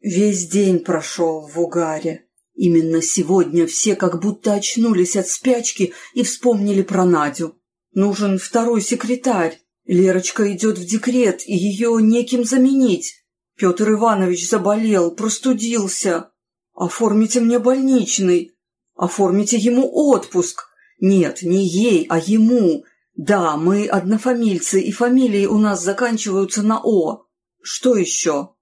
Весь день прошел в угаре. Именно сегодня все как будто очнулись от спячки и вспомнили про Надю. Нужен второй секретарь. Лерочка идет в декрет, и ее неким заменить. Петр Иванович заболел, простудился. Оформите мне больничный. Оформите ему отпуск. Нет, не ей, а ему. Да, мы однофамильцы, и фамилии у нас заканчиваются на «о». Что еще?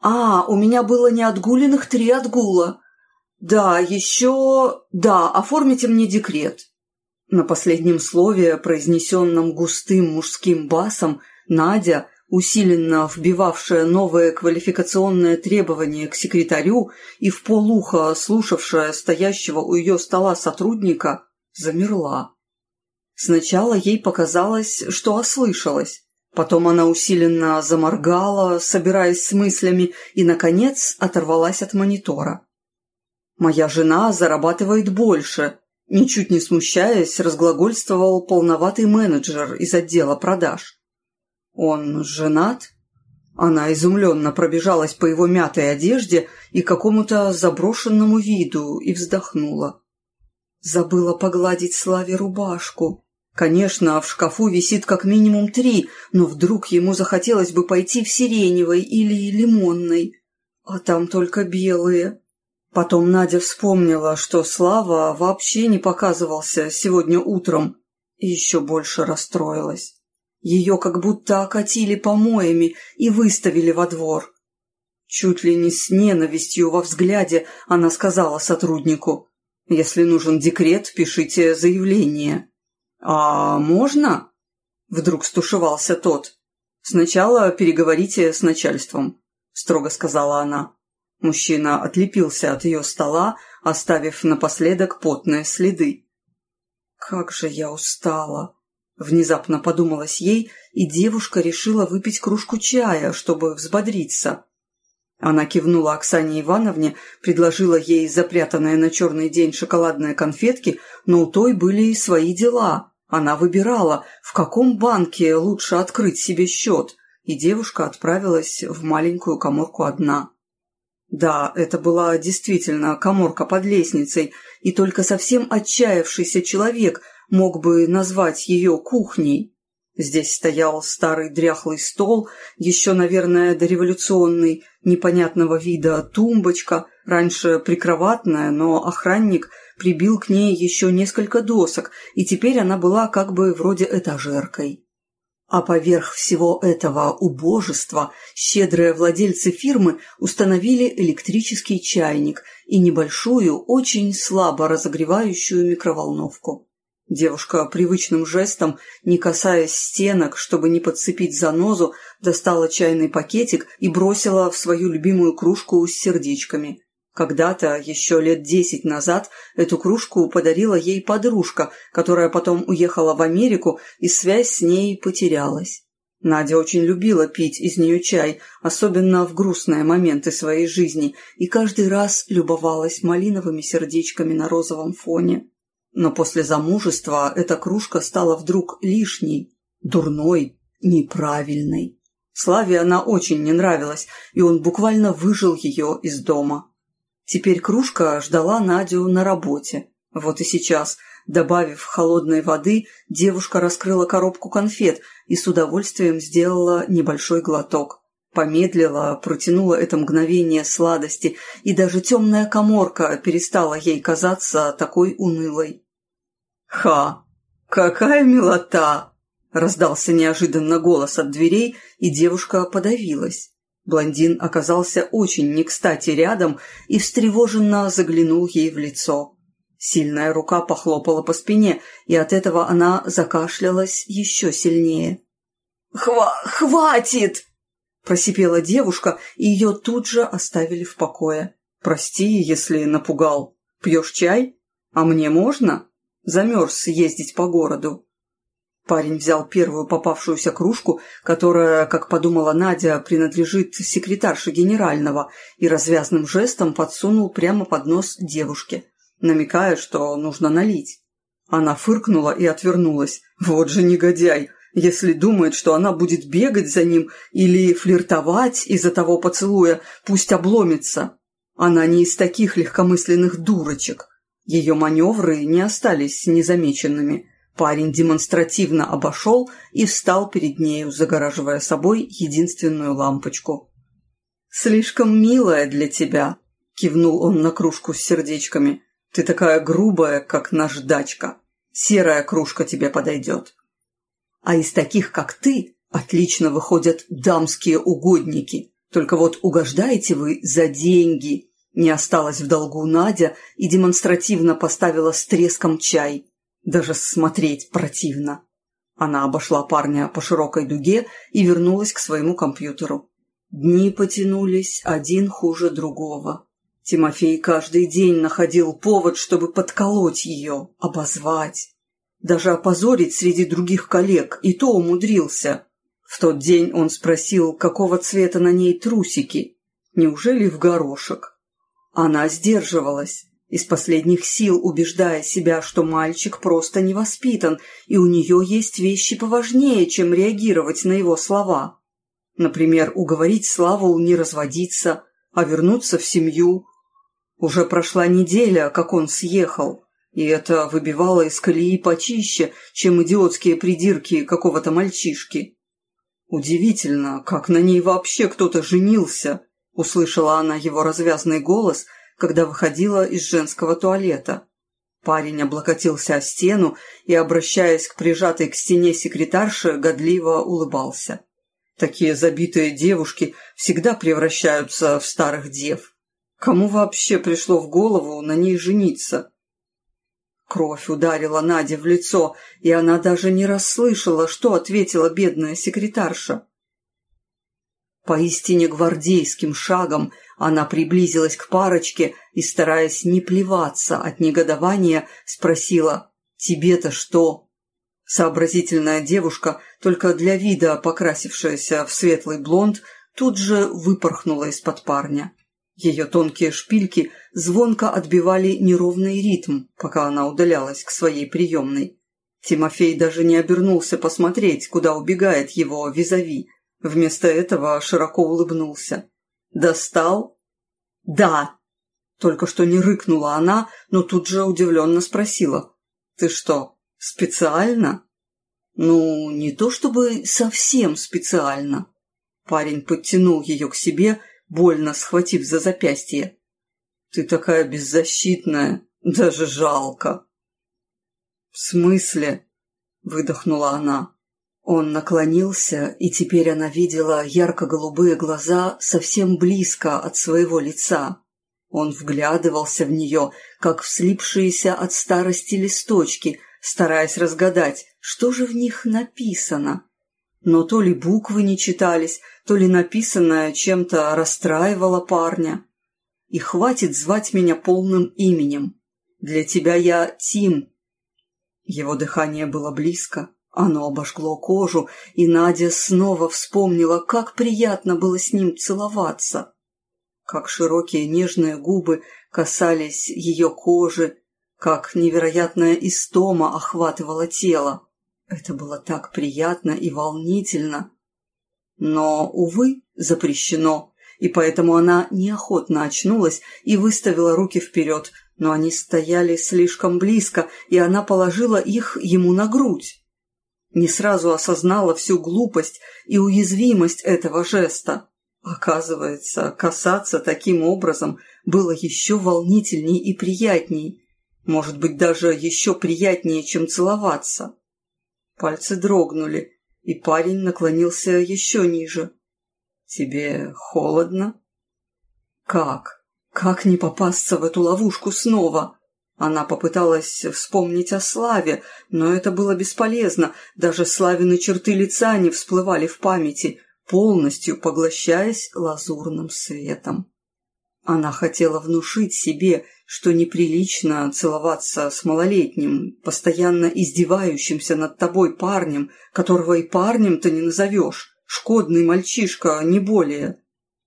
А, у меня было не отгуленных три отгула. Да, еще... Да, оформите мне декрет. На последнем слове, произнесенном густым мужским басом, Надя, усиленно вбивавшая новые квалификационные требования к секретарю и в полухо слушавшая стоящего у ее стола сотрудника, замерла. Сначала ей показалось, что ослышалась. Потом она усиленно заморгала, собираясь с мыслями, и, наконец, оторвалась от монитора. «Моя жена зарабатывает больше», – ничуть не смущаясь, разглагольствовал полноватый менеджер из отдела продаж. «Он женат?» Она изумленно пробежалась по его мятой одежде и какому-то заброшенному виду и вздохнула. Забыла погладить Славе рубашку. Конечно, в шкафу висит как минимум три, но вдруг ему захотелось бы пойти в сиреневой или лимонной. А там только белые. Потом Надя вспомнила, что Слава вообще не показывался сегодня утром, и еще больше расстроилась. Ее как будто окатили помоями и выставили во двор. Чуть ли не с ненавистью во взгляде она сказала сотруднику, «Если нужен декрет, пишите заявление». «А можно?» – вдруг стушевался тот. «Сначала переговорите с начальством», – строго сказала она. Мужчина отлепился от ее стола, оставив напоследок потные следы. «Как же я устала!» – внезапно подумалось ей, и девушка решила выпить кружку чая, чтобы взбодриться. Она кивнула Оксане Ивановне, предложила ей запрятанные на черный день шоколадные конфетки, но у той были свои дела. Она выбирала, в каком банке лучше открыть себе счет, и девушка отправилась в маленькую коморку одна. Да, это была действительно коморка под лестницей, и только совсем отчаявшийся человек мог бы назвать ее кухней. Здесь стоял старый дряхлый стол, еще, наверное, дореволюционный, непонятного вида тумбочка, раньше прикроватная, но охранник прибил к ней еще несколько досок, и теперь она была как бы вроде этажеркой. А поверх всего этого убожества щедрые владельцы фирмы установили электрический чайник и небольшую, очень слабо разогревающую микроволновку. Девушка привычным жестом, не касаясь стенок, чтобы не подцепить занозу, достала чайный пакетик и бросила в свою любимую кружку с сердечками. Когда-то, еще лет десять назад, эту кружку подарила ей подружка, которая потом уехала в Америку, и связь с ней потерялась. Надя очень любила пить из нее чай, особенно в грустные моменты своей жизни, и каждый раз любовалась малиновыми сердечками на розовом фоне. Но после замужества эта кружка стала вдруг лишней, дурной, неправильной. Славе она очень не нравилась, и он буквально выжил ее из дома. Теперь кружка ждала Надю на работе. Вот и сейчас, добавив холодной воды, девушка раскрыла коробку конфет и с удовольствием сделала небольшой глоток. Помедлила, протянула это мгновение сладости, и даже темная коморка перестала ей казаться такой унылой. «Ха! Какая милота!» – раздался неожиданно голос от дверей, и девушка подавилась. Блондин оказался очень не кстати рядом и встревоженно заглянул ей в лицо. Сильная рука похлопала по спине, и от этого она закашлялась еще сильнее. «Хва... хватит!» – просипела девушка, и ее тут же оставили в покое. «Прости, если напугал. Пьешь чай? А мне можно?» Замерз ездить по городу. Парень взял первую попавшуюся кружку, которая, как подумала Надя, принадлежит секретарше генерального, и развязным жестом подсунул прямо под нос девушке, намекая, что нужно налить. Она фыркнула и отвернулась. «Вот же негодяй! Если думает, что она будет бегать за ним или флиртовать из-за того поцелуя, пусть обломится. Она не из таких легкомысленных дурочек. Ее маневры не остались незамеченными. Парень демонстративно обошел и встал перед нею, загораживая собой единственную лампочку. «Слишком милая для тебя», — кивнул он на кружку с сердечками. «Ты такая грубая, как наждачка. Серая кружка тебе подойдет». «А из таких, как ты, отлично выходят дамские угодники. Только вот угождаете вы за деньги». Не осталась в долгу Надя и демонстративно поставила с треском чай. Даже смотреть противно. Она обошла парня по широкой дуге и вернулась к своему компьютеру. Дни потянулись один хуже другого. Тимофей каждый день находил повод, чтобы подколоть ее, обозвать. Даже опозорить среди других коллег, и то умудрился. В тот день он спросил, какого цвета на ней трусики. Неужели в горошек? Она сдерживалась из последних сил убеждая себя, что мальчик просто не воспитан, и у нее есть вещи поважнее, чем реагировать на его слова. Например, уговорить Славу не разводиться, а вернуться в семью. Уже прошла неделя, как он съехал, и это выбивало из колеи почище, чем идиотские придирки какого-то мальчишки. «Удивительно, как на ней вообще кто-то женился», — услышала она его развязный голос — когда выходила из женского туалета. Парень облокотился о стену и, обращаясь к прижатой к стене секретарше, годливо улыбался. Такие забитые девушки всегда превращаются в старых дев. Кому вообще пришло в голову на ней жениться? Кровь ударила Наде в лицо, и она даже не расслышала, что ответила бедная секретарша. Поистине гвардейским шагом она приблизилась к парочке и, стараясь не плеваться от негодования, спросила «Тебе-то что?». Сообразительная девушка, только для вида покрасившаяся в светлый блонд, тут же выпорхнула из-под парня. Ее тонкие шпильки звонко отбивали неровный ритм, пока она удалялась к своей приемной. Тимофей даже не обернулся посмотреть, куда убегает его визави. Вместо этого широко улыбнулся. «Достал?» «Да!» Только что не рыкнула она, но тут же удивленно спросила. «Ты что, специально?» «Ну, не то чтобы совсем специально». Парень подтянул ее к себе, больно схватив за запястье. «Ты такая беззащитная, даже жалко». «В смысле?» — выдохнула она. Он наклонился, и теперь она видела ярко-голубые глаза совсем близко от своего лица. Он вглядывался в нее, как в от старости листочки, стараясь разгадать, что же в них написано. Но то ли буквы не читались, то ли написанное чем-то расстраивало парня. «И хватит звать меня полным именем. Для тебя я Тим». Его дыхание было близко. Оно обожгло кожу, и Надя снова вспомнила, как приятно было с ним целоваться. Как широкие нежные губы касались ее кожи, как невероятная истома охватывала тело. Это было так приятно и волнительно. Но, увы, запрещено, и поэтому она неохотно очнулась и выставила руки вперед, но они стояли слишком близко, и она положила их ему на грудь не сразу осознала всю глупость и уязвимость этого жеста. Оказывается, касаться таким образом было еще волнительней и приятней. Может быть, даже еще приятнее, чем целоваться. Пальцы дрогнули, и парень наклонился еще ниже. «Тебе холодно?» «Как? Как не попасться в эту ловушку снова?» Она попыталась вспомнить о Славе, но это было бесполезно, даже Славины черты лица не всплывали в памяти, полностью поглощаясь лазурным светом. Она хотела внушить себе, что неприлично целоваться с малолетним, постоянно издевающимся над тобой парнем, которого и парнем-то не назовешь, шкодный мальчишка, не более.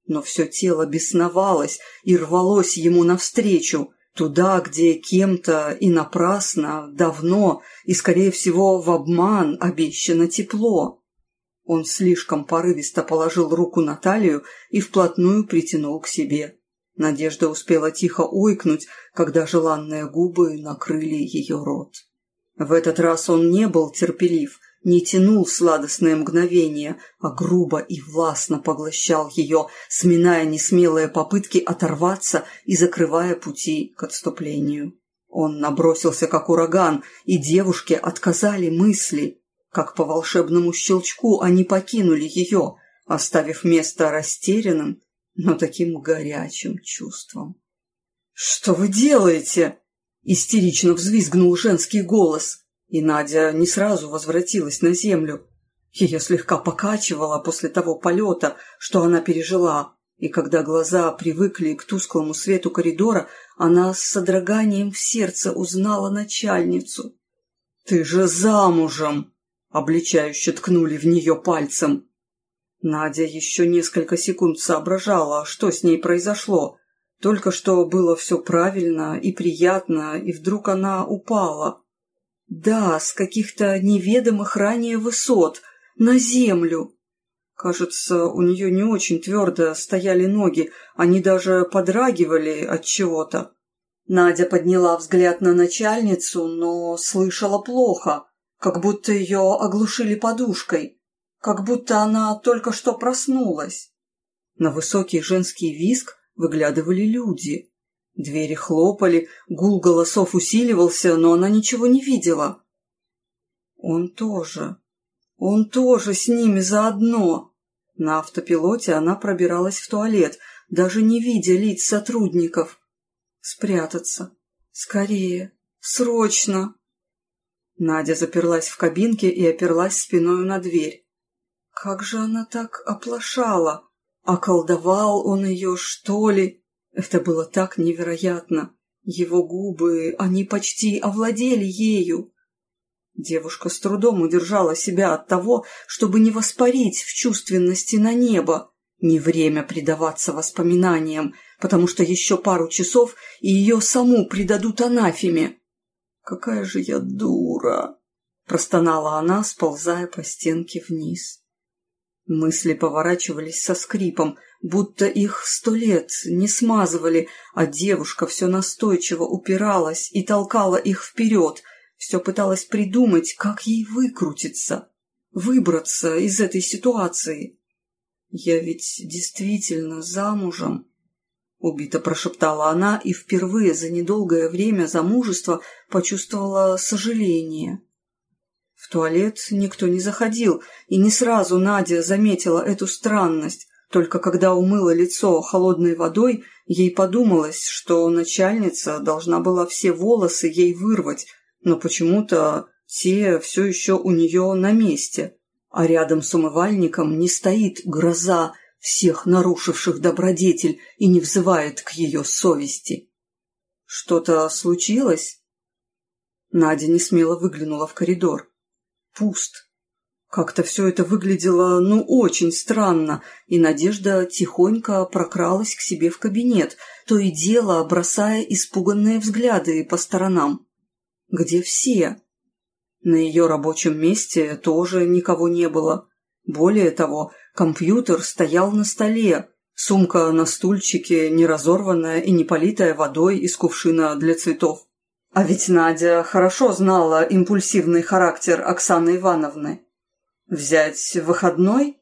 Но все тело бесновалось и рвалось ему навстречу – туда, где кем-то и напрасно, давно и, скорее всего, в обман обещано тепло. Он слишком порывисто положил руку на талию и вплотную притянул к себе. Надежда успела тихо ойкнуть, когда желанные губы накрыли ее рот. В этот раз он не был терпелив, не тянул сладостное мгновение, а грубо и властно поглощал ее, сминая несмелые попытки оторваться и закрывая пути к отступлению. Он набросился, как ураган, и девушке отказали мысли. Как по волшебному щелчку они покинули ее, оставив место растерянным, но таким горячим чувством. «Что вы делаете?» — истерично взвизгнул женский голос, и Надя не сразу возвратилась на землю. Ее слегка покачивало после того полета, что она пережила, и когда глаза привыкли к тусклому свету коридора, она с содроганием в сердце узнала начальницу. «Ты же замужем!» — обличающе ткнули в нее пальцем. Надя еще несколько секунд соображала, что с ней произошло. Только что было все правильно и приятно, и вдруг она упала. Да, с каких-то неведомых ранее высот, на землю. Кажется, у нее не очень твердо стояли ноги, они даже подрагивали от чего-то. Надя подняла взгляд на начальницу, но слышала плохо, как будто ее оглушили подушкой как будто она только что проснулась. На высокий женский виск выглядывали люди. Двери хлопали, гул голосов усиливался, но она ничего не видела. Он тоже. Он тоже с ними заодно. На автопилоте она пробиралась в туалет, даже не видя лиц сотрудников. Спрятаться. Скорее. Срочно. Надя заперлась в кабинке и оперлась спиной на дверь. Как же она так оплошала? Околдовал он ее, что ли? Это было так невероятно. Его губы, они почти овладели ею. Девушка с трудом удержала себя от того, чтобы не воспарить в чувственности на небо. Не время предаваться воспоминаниям, потому что еще пару часов, и ее саму предадут анафеме. «Какая же я дура!» – простонала она, сползая по стенке вниз. Мысли поворачивались со скрипом, будто их сто лет не смазывали, а девушка все настойчиво упиралась и толкала их вперед, все пыталась придумать, как ей выкрутиться, выбраться из этой ситуации. «Я ведь действительно замужем», — убито прошептала она и впервые за недолгое время замужества почувствовала сожаление. В туалет никто не заходил, и не сразу Надя заметила эту странность. Только когда умыла лицо холодной водой, ей подумалось, что начальница должна была все волосы ей вырвать, но почему-то те все еще у нее на месте. А рядом с умывальником не стоит гроза всех нарушивших добродетель и не взывает к ее совести. Что-то случилось? Надя не смело выглянула в коридор пуст. Как-то все это выглядело, ну, очень странно, и Надежда тихонько прокралась к себе в кабинет, то и дело бросая испуганные взгляды по сторонам. Где все? На ее рабочем месте тоже никого не было. Более того, компьютер стоял на столе, сумка на стульчике, не разорванная и не политая водой из кувшина для цветов. А ведь Надя хорошо знала импульсивный характер Оксаны Ивановны. Взять выходной?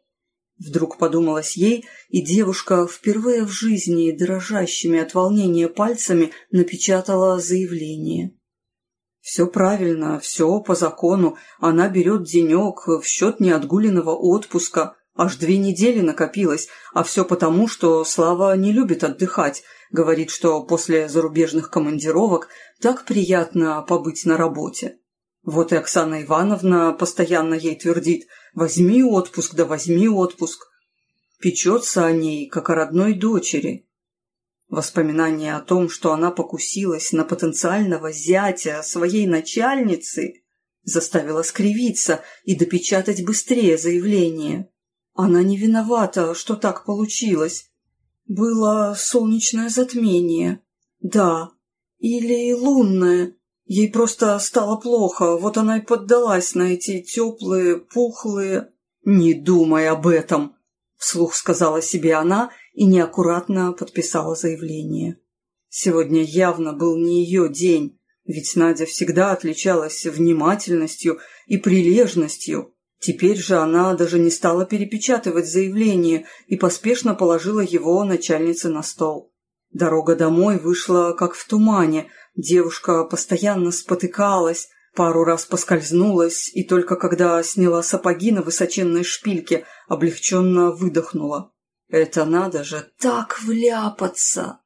Вдруг подумалось ей, и девушка впервые в жизни дрожащими от волнения пальцами напечатала заявление. Все правильно, все по закону. Она берет денек в счет неотгуленного отпуска. Аж две недели накопилось, а все потому, что Слава не любит отдыхать – Говорит, что после зарубежных командировок так приятно побыть на работе. Вот и Оксана Ивановна постоянно ей твердит «возьми отпуск, да возьми отпуск». Печется о ней, как о родной дочери. Воспоминание о том, что она покусилась на потенциального зятя своей начальницы, заставило скривиться и допечатать быстрее заявление. Она не виновата, что так получилось. Было солнечное затмение. Да, Или лунная. Ей просто стало плохо, вот она и поддалась на эти теплые, пухлые... «Не думай об этом!» — вслух сказала себе она и неаккуратно подписала заявление. Сегодня явно был не ее день, ведь Надя всегда отличалась внимательностью и прилежностью. Теперь же она даже не стала перепечатывать заявление и поспешно положила его начальнице на стол. Дорога домой вышла как в тумане. Девушка постоянно спотыкалась, пару раз поскользнулась и только когда сняла сапоги на высоченной шпильке, облегченно выдохнула. «Это надо же так вляпаться!»